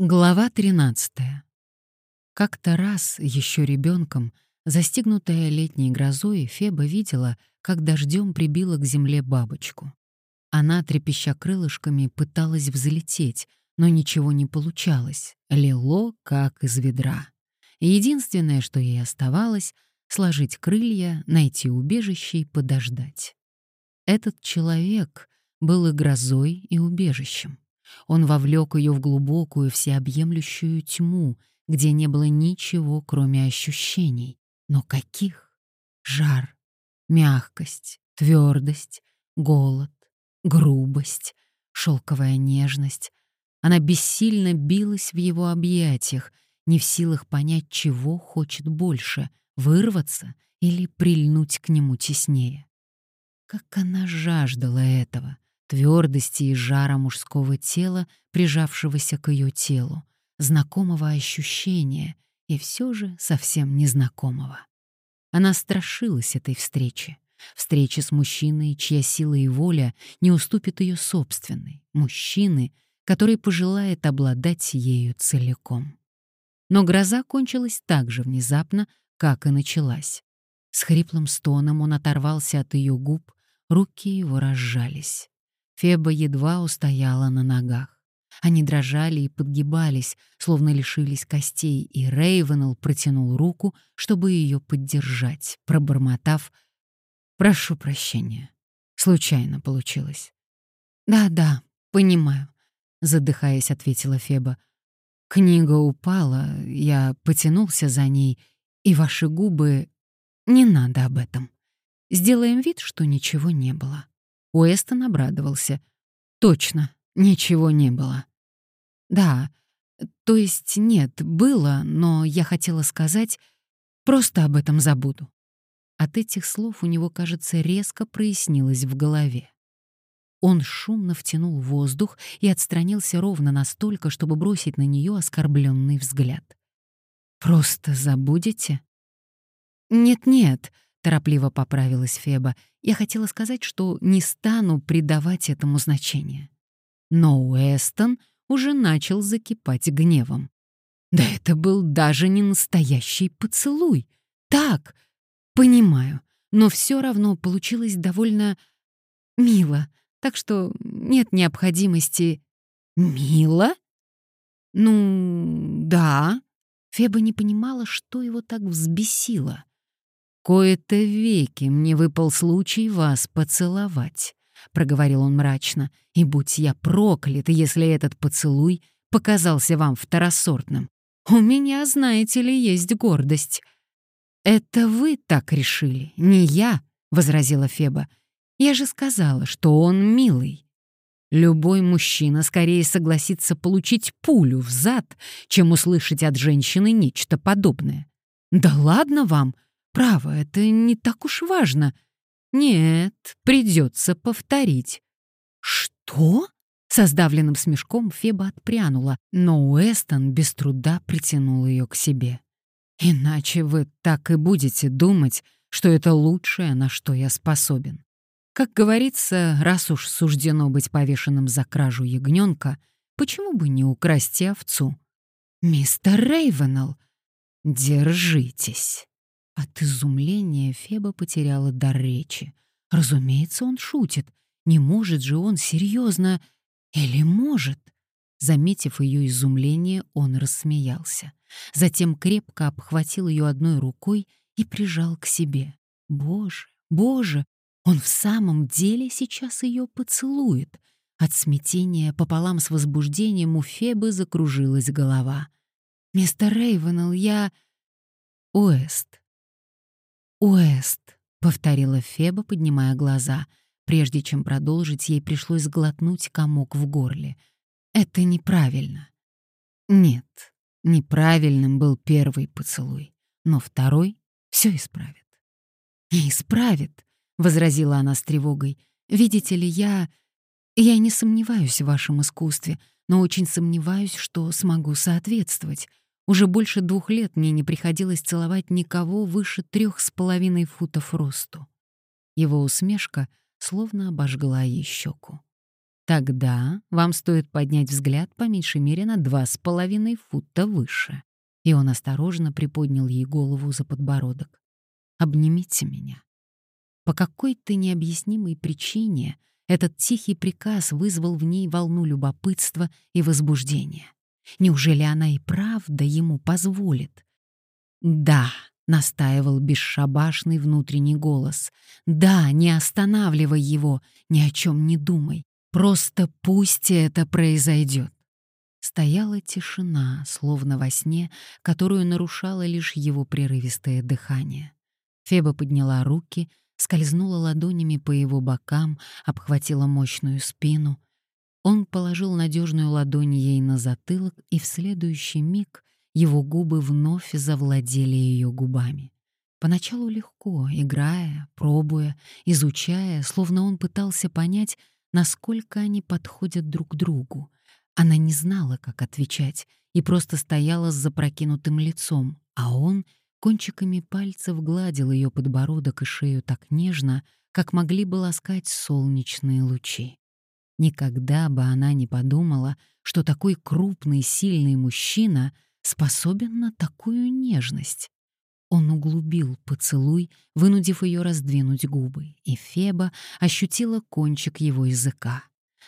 Глава 13. Как-то раз, еще ребенком, застигнутая летней грозой, Феба видела, как дождем прибила к земле бабочку. Она, трепеща крылышками, пыталась взлететь, но ничего не получалось, лило, как из ведра. Единственное, что ей оставалось — сложить крылья, найти убежище и подождать. Этот человек был и грозой, и убежищем. Он вовлек ее в глубокую, всеобъемлющую тьму, где не было ничего, кроме ощущений. Но каких? Жар, мягкость, твердость, голод, грубость, шелковая нежность. Она бессильно билась в его объятиях, не в силах понять, чего хочет больше — вырваться или прильнуть к нему теснее. Как она жаждала этого — твердости и жара мужского тела, прижавшегося к ее телу, знакомого ощущения и все же совсем незнакомого. Она страшилась этой встречи, встречи с мужчиной, чья сила и воля не уступит ее собственной, мужчины, который пожелает обладать ею целиком. Но гроза кончилась так же внезапно, как и началась. С хриплым стоном он оторвался от ее губ, руки его разжались. Феба едва устояла на ногах. Они дрожали и подгибались, словно лишились костей, и Рейвенелл протянул руку, чтобы ее поддержать, пробормотав «Прошу прощения. Случайно получилось». «Да-да, понимаю», — задыхаясь, ответила Феба. «Книга упала, я потянулся за ней, и ваши губы... Не надо об этом. Сделаем вид, что ничего не было». Уэстон обрадовался. «Точно, ничего не было». «Да, то есть нет, было, но я хотела сказать, просто об этом забуду». От этих слов у него, кажется, резко прояснилось в голове. Он шумно втянул воздух и отстранился ровно настолько, чтобы бросить на нее оскорбленный взгляд. «Просто забудете?» «Нет-нет», — торопливо поправилась Феба. «Я хотела сказать, что не стану придавать этому значения». Но Уэстон уже начал закипать гневом. «Да это был даже не настоящий поцелуй. Так, понимаю, но все равно получилось довольно мило, так что нет необходимости...» «Мило?» «Ну, да». Феба не понимала, что его так взбесило кои-то веки мне выпал случай вас поцеловать», — проговорил он мрачно, «и будь я проклят, если этот поцелуй показался вам второсортным. У меня, знаете ли, есть гордость». «Это вы так решили, не я», — возразила Феба. «Я же сказала, что он милый». Любой мужчина скорее согласится получить пулю в зад, чем услышать от женщины нечто подобное. «Да ладно вам!» Право, это не так уж важно. Нет, придется повторить. Что? Со сдавленным смешком Феба отпрянула, но Уэстон без труда притянул ее к себе. «Иначе вы так и будете думать, что это лучшее, на что я способен. Как говорится, раз уж суждено быть повешенным за кражу ягненка, почему бы не украсть овцу? Мистер Рейвенелл, держитесь!» От изумления Феба потеряла дар речи. Разумеется, он шутит. Не может же он серьезно... Или может? Заметив ее изумление, он рассмеялся. Затем крепко обхватил ее одной рукой и прижал к себе. Боже, боже, он в самом деле сейчас ее поцелует. От смятения пополам с возбуждением у Фебы закружилась голова. «Мистер Рейвенелл, я...» «Уэст, «Уэст», — повторила Феба, поднимая глаза. Прежде чем продолжить, ей пришлось глотнуть комок в горле. «Это неправильно». Нет, неправильным был первый поцелуй, но второй все исправит. «Не исправит», — возразила она с тревогой. «Видите ли, я... Я не сомневаюсь в вашем искусстве, но очень сомневаюсь, что смогу соответствовать. Уже больше двух лет мне не приходилось целовать никого выше трех с половиной футов росту. Его усмешка словно обожгла ей щеку. Тогда вам стоит поднять взгляд по меньшей мере на два с половиной фута выше. И он осторожно приподнял ей голову за подбородок. «Обнимите меня». По какой-то необъяснимой причине этот тихий приказ вызвал в ней волну любопытства и возбуждения. Неужели она и правда ему позволит? «Да», — настаивал бесшабашный внутренний голос. «Да, не останавливай его, ни о чем не думай. Просто пусть это произойдет. Стояла тишина, словно во сне, которую нарушало лишь его прерывистое дыхание. Феба подняла руки, скользнула ладонями по его бокам, обхватила мощную спину. Он положил надежную ладонь ей на затылок, и в следующий миг его губы вновь завладели ее губами. Поначалу легко, играя, пробуя, изучая, словно он пытался понять, насколько они подходят друг другу. Она не знала, как отвечать, и просто стояла с запрокинутым лицом, а он кончиками пальцев гладил ее подбородок и шею так нежно, как могли бы ласкать солнечные лучи. Никогда бы она не подумала, что такой крупный, сильный мужчина способен на такую нежность. Он углубил поцелуй, вынудив ее раздвинуть губы, и Феба ощутила кончик его языка.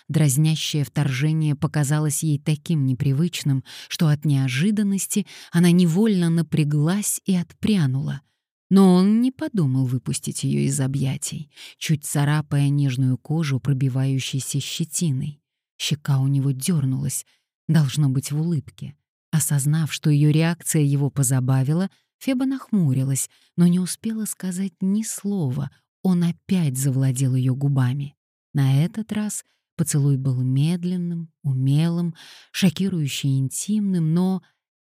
Дразнящее вторжение показалось ей таким непривычным, что от неожиданности она невольно напряглась и отпрянула. Но он не подумал выпустить ее из объятий, чуть царапая нежную кожу, пробивающейся щетиной. Щека у него дернулась, должно быть в улыбке. Осознав, что ее реакция его позабавила, Феба нахмурилась, но не успела сказать ни слова. Он опять завладел ее губами. На этот раз поцелуй был медленным, умелым, шокирующе интимным, но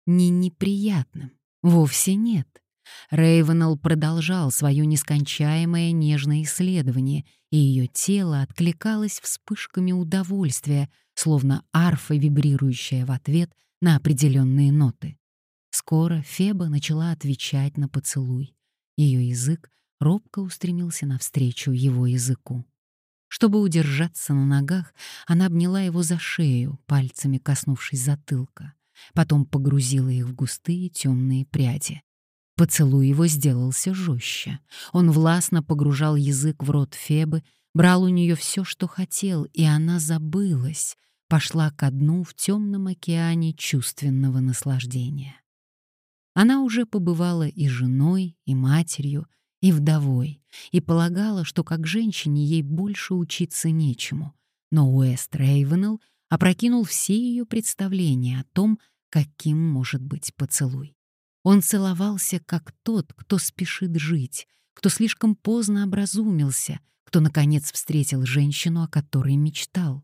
не неприятным. Вовсе нет. Рейвенелл продолжал свое нескончаемое нежное исследование, и ее тело откликалось вспышками удовольствия, словно арфа, вибрирующая в ответ на определенные ноты. Скоро Феба начала отвечать на поцелуй. Ее язык робко устремился навстречу его языку. Чтобы удержаться на ногах, она обняла его за шею, пальцами коснувшись затылка. Потом погрузила их в густые темные пряди. Поцелуй его сделался жестче. Он властно погружал язык в рот Фебы, брал у нее все, что хотел, и она забылась, пошла ко дну в темном океане чувственного наслаждения. Она уже побывала и женой, и матерью, и вдовой, и полагала, что как женщине ей больше учиться нечему. Но Уэст Рейвенелл опрокинул все ее представления о том, каким может быть поцелуй. Он целовался как тот, кто спешит жить, кто слишком поздно образумился, кто, наконец, встретил женщину, о которой мечтал.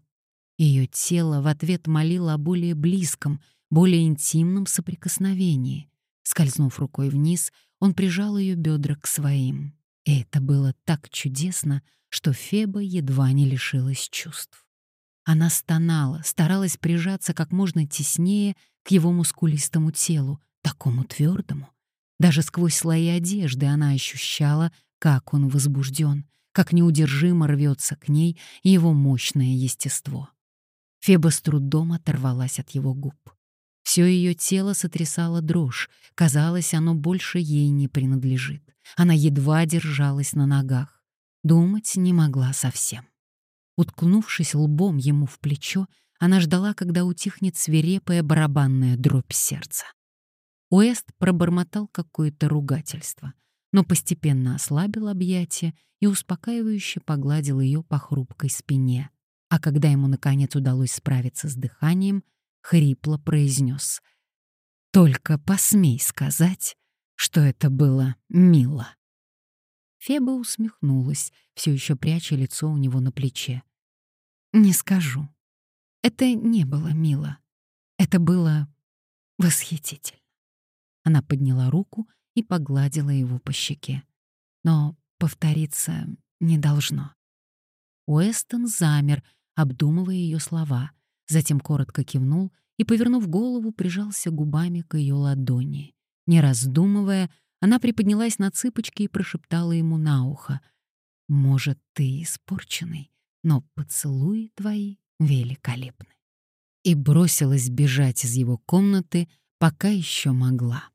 Ее тело в ответ молило о более близком, более интимном соприкосновении. Скользнув рукой вниз, он прижал ее бедра к своим. И это было так чудесно, что Феба едва не лишилась чувств. Она стонала, старалась прижаться как можно теснее к его мускулистому телу, такому твердому. Даже сквозь слои одежды она ощущала, как он возбужден, как неудержимо рвется к ней его мощное естество. Феба с трудом оторвалась от его губ. Все ее тело сотрясало дрожь, казалось, оно больше ей не принадлежит. Она едва держалась на ногах. Думать не могла совсем. Уткнувшись лбом ему в плечо, она ждала, когда утихнет свирепая барабанная дробь сердца. Уэст пробормотал какое-то ругательство, но постепенно ослабил объятия и успокаивающе погладил ее по хрупкой спине. А когда ему, наконец, удалось справиться с дыханием — хрипло произнес. «Только посмей сказать, что это было мило». Феба усмехнулась, все еще пряча лицо у него на плече. «Не скажу. Это не было мило. Это было восхитительно». Она подняла руку и погладила его по щеке. Но повториться не должно. Уэстон замер, обдумывая ее слова, затем коротко кивнул и, повернув голову, прижался губами к ее ладони. Не раздумывая, она приподнялась на цыпочки и прошептала ему на ухо. «Может, ты испорченный, но поцелуи твои великолепны. И бросилась бежать из его комнаты, пока еще могла.